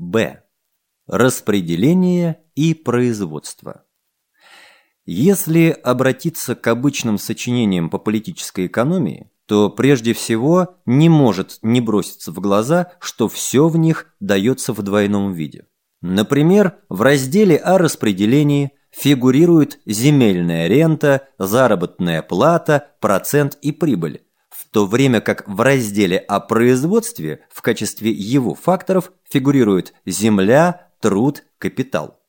Б. Распределение и производство. Если обратиться к обычным сочинениям по политической экономии, то прежде всего не может не броситься в глаза, что все в них дается в двойном виде. Например, в разделе о распределении фигурирует земельная рента, заработная плата, процент и прибыль, то время как в разделе о производстве в качестве его факторов фигурируют земля, труд, капитал.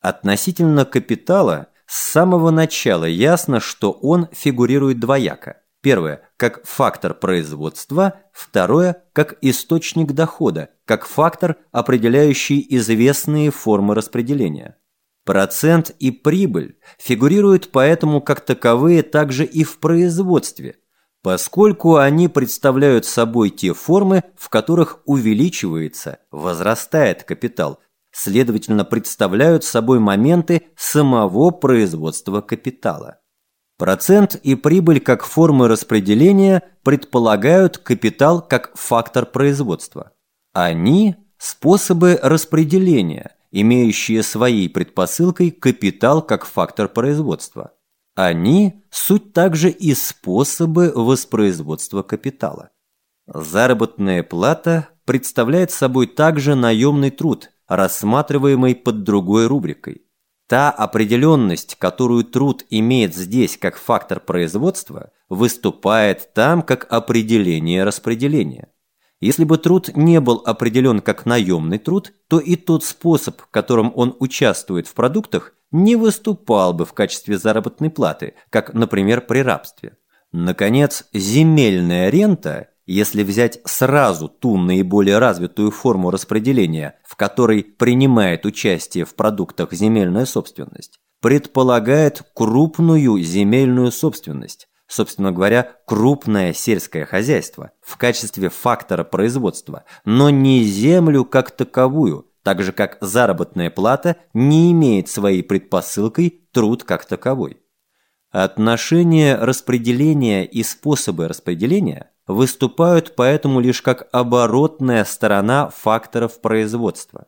Относительно капитала с самого начала ясно, что он фигурирует двояко. Первое – как фактор производства, второе – как источник дохода, как фактор, определяющий известные формы распределения. Процент и прибыль фигурируют поэтому как таковые также и в производстве, поскольку они представляют собой те формы, в которых увеличивается, возрастает капитал, следовательно, представляют собой моменты самого производства капитала. Процент и прибыль как формы распределения предполагают капитал как фактор производства. Они – способы распределения, имеющие своей предпосылкой капитал как фактор производства. Они – суть также и способы воспроизводства капитала. Заработная плата представляет собой также наемный труд, рассматриваемый под другой рубрикой. Та определенность, которую труд имеет здесь как фактор производства, выступает там как определение распределения. Если бы труд не был определен как наемный труд, то и тот способ, которым он участвует в продуктах, не выступал бы в качестве заработной платы, как, например, при рабстве. Наконец, земельная рента если взять сразу ту наиболее развитую форму распределения, в которой принимает участие в продуктах земельная собственность, предполагает крупную земельную собственность, собственно говоря, крупное сельское хозяйство в качестве фактора производства, но не землю как таковую, так же как заработная плата не имеет своей предпосылкой труд как таковой. Отношение распределения и способы распределения – выступают поэтому лишь как оборотная сторона факторов производства.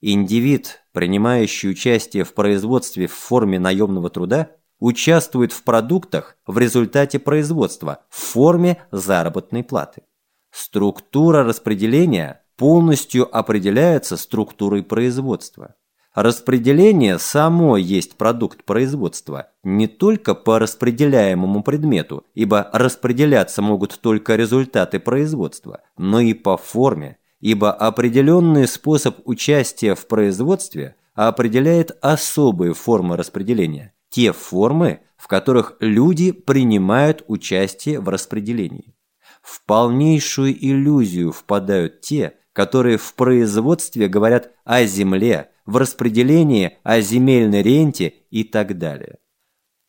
Индивид, принимающий участие в производстве в форме наемного труда, участвует в продуктах в результате производства в форме заработной платы. Структура распределения полностью определяется структурой производства. Распределение само есть продукт производства, не только по распределяемому предмету, ибо распределяться могут только результаты производства, но и по форме, ибо определенный способ участия в производстве определяет особые формы распределения, те формы, в которых люди принимают участие в распределении. В полнейшую иллюзию впадают те, которые в производстве говорят о земле, в распределении, о земельной ренте и так далее.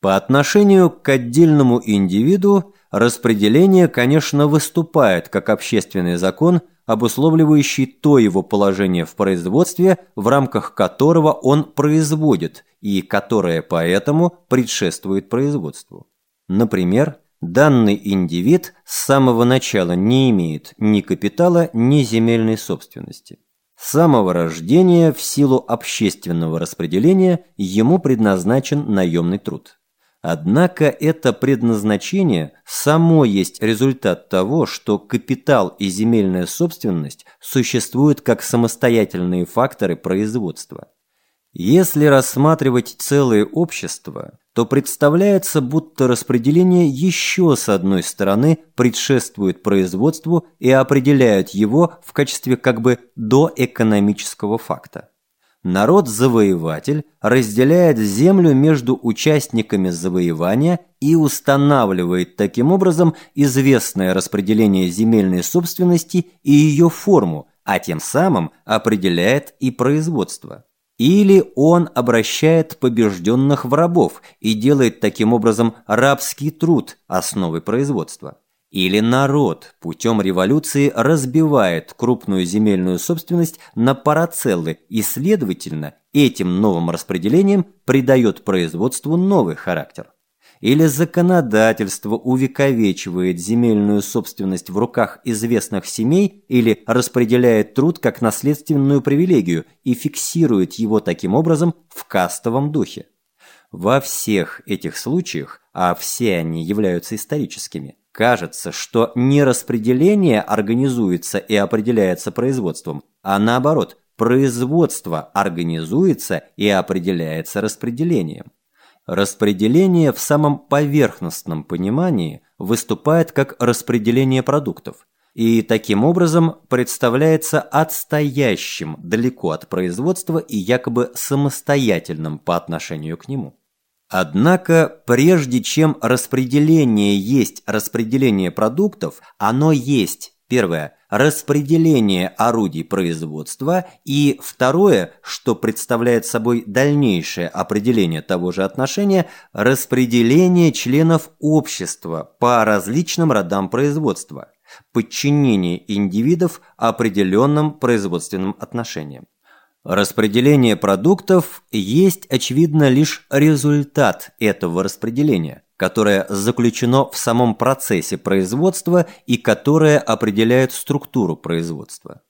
По отношению к отдельному индивиду распределение, конечно, выступает как общественный закон, обусловливающий то его положение в производстве, в рамках которого он производит и которое поэтому предшествует производству. Например, данный индивид с самого начала не имеет ни капитала, ни земельной собственности. С самого рождения в силу общественного распределения ему предназначен наемный труд. Однако это предназначение само есть результат того, что капитал и земельная собственность существуют как самостоятельные факторы производства. Если рассматривать целое общество, то представляется, будто распределение еще с одной стороны предшествует производству и определяет его в качестве как бы доэкономического факта. Народ-завоеватель разделяет землю между участниками завоевания и устанавливает таким образом известное распределение земельной собственности и ее форму, а тем самым определяет и производство. Или он обращает побежденных в рабов и делает таким образом рабский труд основой производства. Или народ путем революции разбивает крупную земельную собственность на парацеллы и, следовательно, этим новым распределением придает производству новый характер. Или законодательство увековечивает земельную собственность в руках известных семей или распределяет труд как наследственную привилегию и фиксирует его таким образом в кастовом духе. Во всех этих случаях, а все они являются историческими, кажется, что не распределение организуется и определяется производством, а наоборот, производство организуется и определяется распределением. Распределение в самом поверхностном понимании выступает как распределение продуктов и таким образом представляется отстоящим далеко от производства и якобы самостоятельным по отношению к нему. Однако, прежде чем распределение есть распределение продуктов, оно есть Первое – распределение орудий производства. И второе, что представляет собой дальнейшее определение того же отношения – распределение членов общества по различным родам производства, подчинение индивидов определенным производственным отношениям. Распределение продуктов есть, очевидно, лишь результат этого распределения – которое заключено в самом процессе производства и которое определяет структуру производства.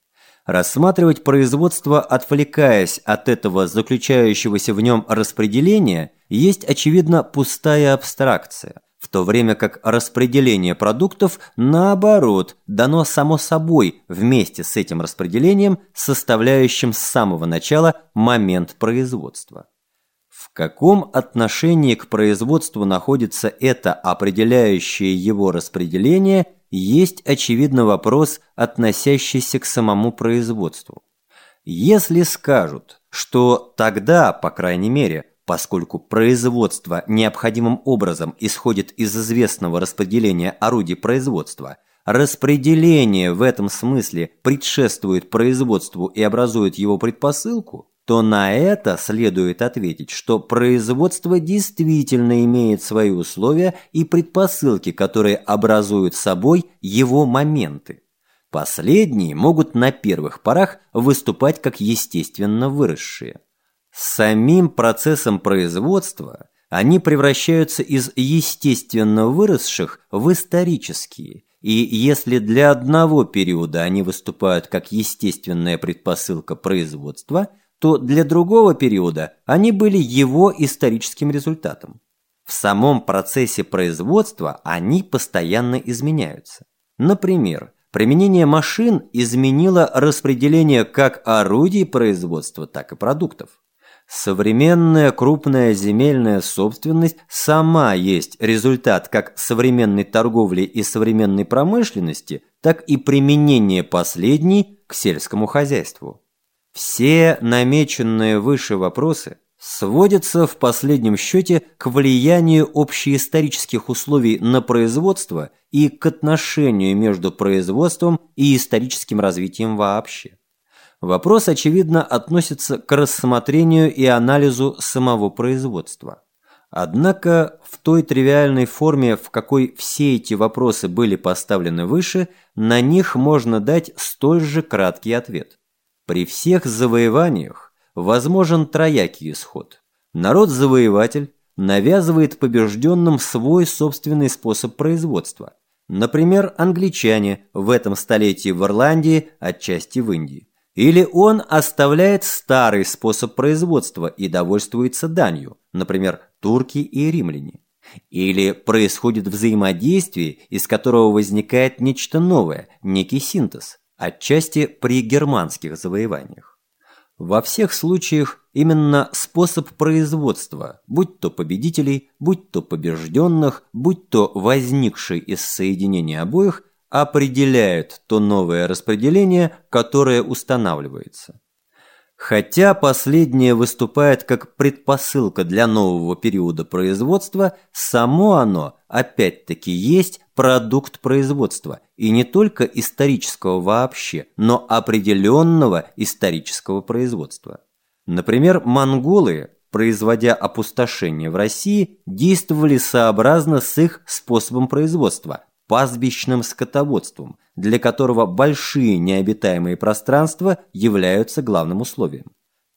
Рассматривать производство, отвлекаясь от этого заключающегося в нем распределения, есть, очевидно, пустая абстракция, в то время как распределение продуктов, наоборот, дано само собой вместе с этим распределением, составляющим с самого начала момент производства. В каком отношении к производству находится это определяющее его распределение, есть очевидно вопрос, относящийся к самому производству. Если скажут, что тогда, по крайней мере, поскольку производство необходимым образом исходит из известного распределения орудий производства, распределение в этом смысле предшествует производству и образует его предпосылку, то на это следует ответить, что производство действительно имеет свои условия и предпосылки, которые образуют собой его моменты. Последние могут на первых порах выступать как естественно выросшие. Самим процессом производства они превращаются из естественно выросших в исторические, и если для одного периода они выступают как естественная предпосылка производства – то для другого периода они были его историческим результатом. В самом процессе производства они постоянно изменяются. Например, применение машин изменило распределение как орудий производства, так и продуктов. Современная крупная земельная собственность сама есть результат как современной торговли и современной промышленности, так и применения последней к сельскому хозяйству. Все намеченные выше вопросы сводятся в последнем счете к влиянию общеисторических условий на производство и к отношению между производством и историческим развитием вообще. Вопрос, очевидно, относится к рассмотрению и анализу самого производства. Однако в той тривиальной форме, в какой все эти вопросы были поставлены выше, на них можно дать столь же краткий ответ. При всех завоеваниях возможен троякий исход. Народ-завоеватель навязывает побежденным свой собственный способ производства. Например, англичане в этом столетии в Ирландии, отчасти в Индии. Или он оставляет старый способ производства и довольствуется данью, например, турки и римляне. Или происходит взаимодействие, из которого возникает нечто новое, некий синтез отчасти при германских завоеваниях. Во всех случаях именно способ производства, будь то победителей, будь то побежденных, будь то возникший из соединения обоих, определяет то новое распределение, которое устанавливается. Хотя последнее выступает как предпосылка для нового периода производства, само оно опять-таки есть продукт производства, и не только исторического вообще, но определенного исторического производства. Например, монголы, производя опустошение в России, действовали сообразно с их способом производства – пастбищным скотоводством, для которого большие необитаемые пространства являются главным условием.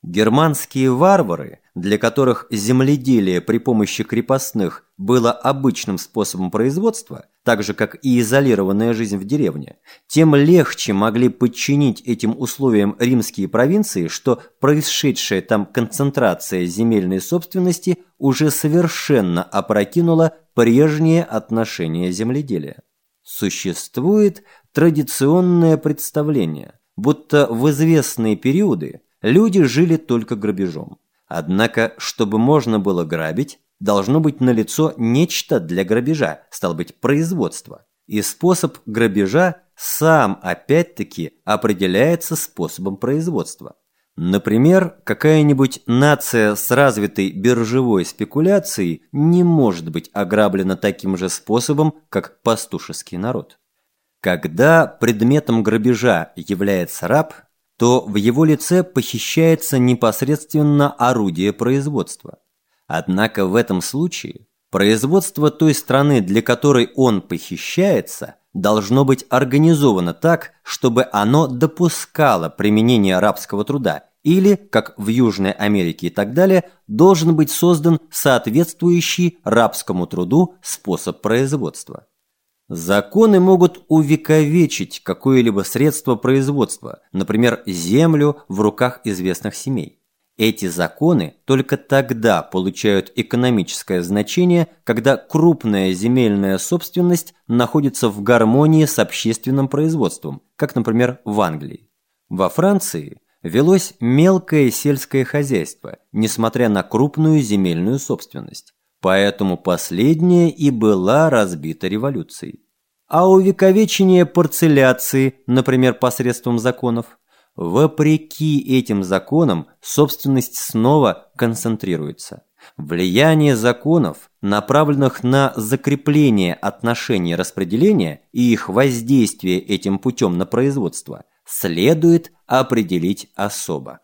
Германские варвары, для которых земледелие при помощи крепостных было обычным способом производства, так же как и изолированная жизнь в деревне, тем легче могли подчинить этим условиям римские провинции, что происшедшая там концентрация земельной собственности уже совершенно опрокинула прежние отношения земледелия. Существует традиционное представление, будто в известные периоды люди жили только грабежом. Однако, чтобы можно было грабить, должно быть налицо нечто для грабежа, стало быть, производство. И способ грабежа сам опять-таки определяется способом производства. Например, какая-нибудь нация с развитой биржевой спекуляцией не может быть ограблена таким же способом, как пастушеский народ. Когда предметом грабежа является раб, то в его лице похищается непосредственно орудие производства. Однако в этом случае производство той страны, для которой он похищается, должно быть организовано так, чтобы оно допускало применение рабского труда или, как в Южной Америке и так далее, должен быть создан соответствующий рабскому труду способ производства. Законы могут увековечить какое-либо средство производства, например, землю в руках известных семей. Эти законы только тогда получают экономическое значение, когда крупная земельная собственность находится в гармонии с общественным производством, как, например, в Англии. Во Франции велось мелкое сельское хозяйство, несмотря на крупную земельную собственность. Поэтому последняя и была разбита революцией. А увековечение парцеляции, например, посредством законов, вопреки этим законам собственность снова концентрируется. Влияние законов, направленных на закрепление отношений распределения и их воздействие этим путем на производство, следует определить особо.